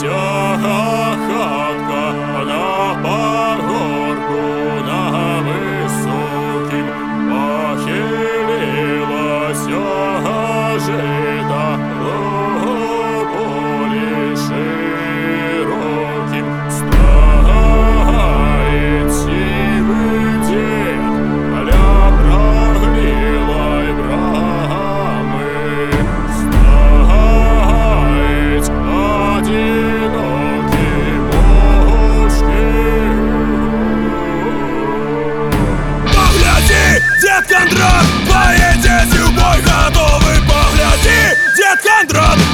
все Android.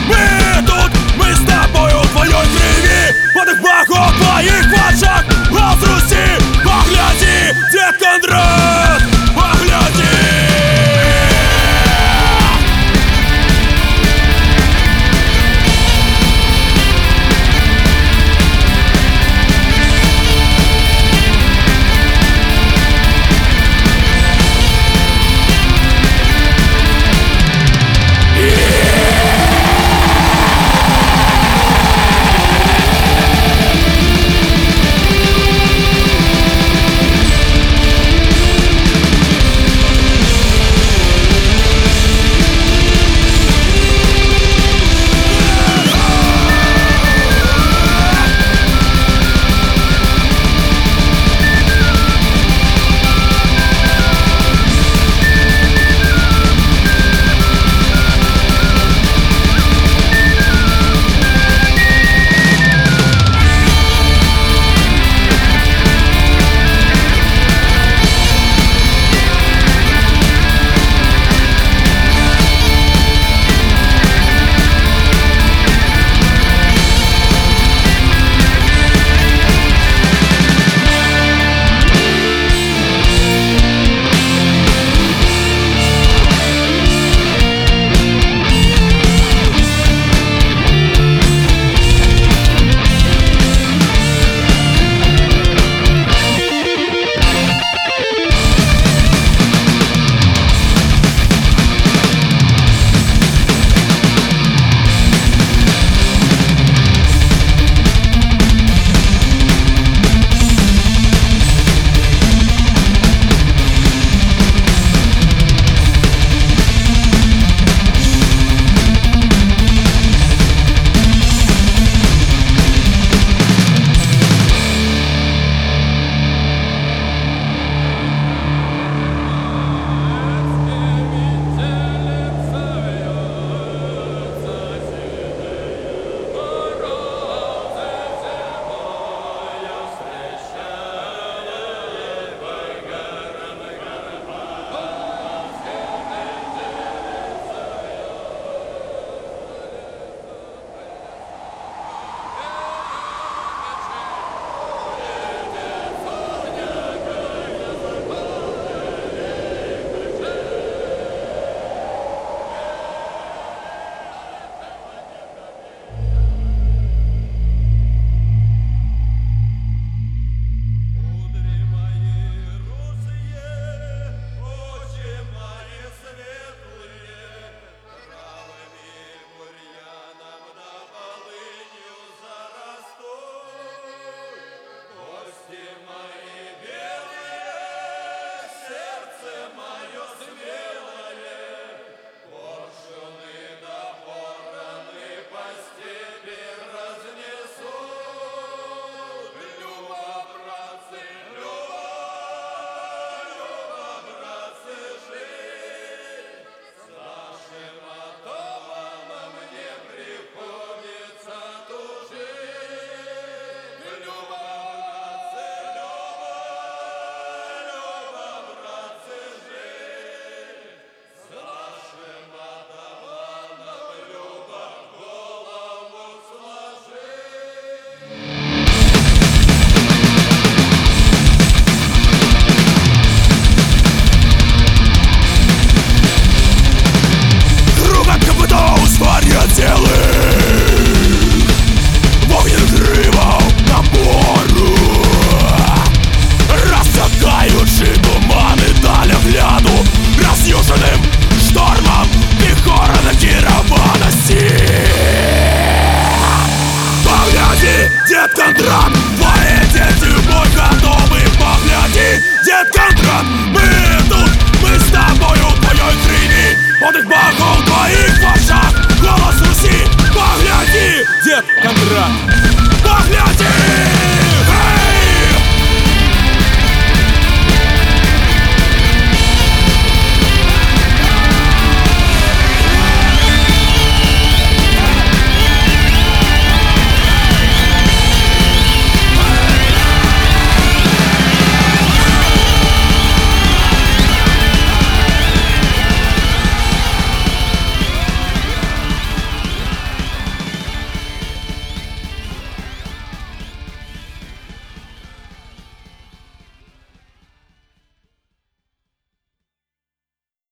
this bomb!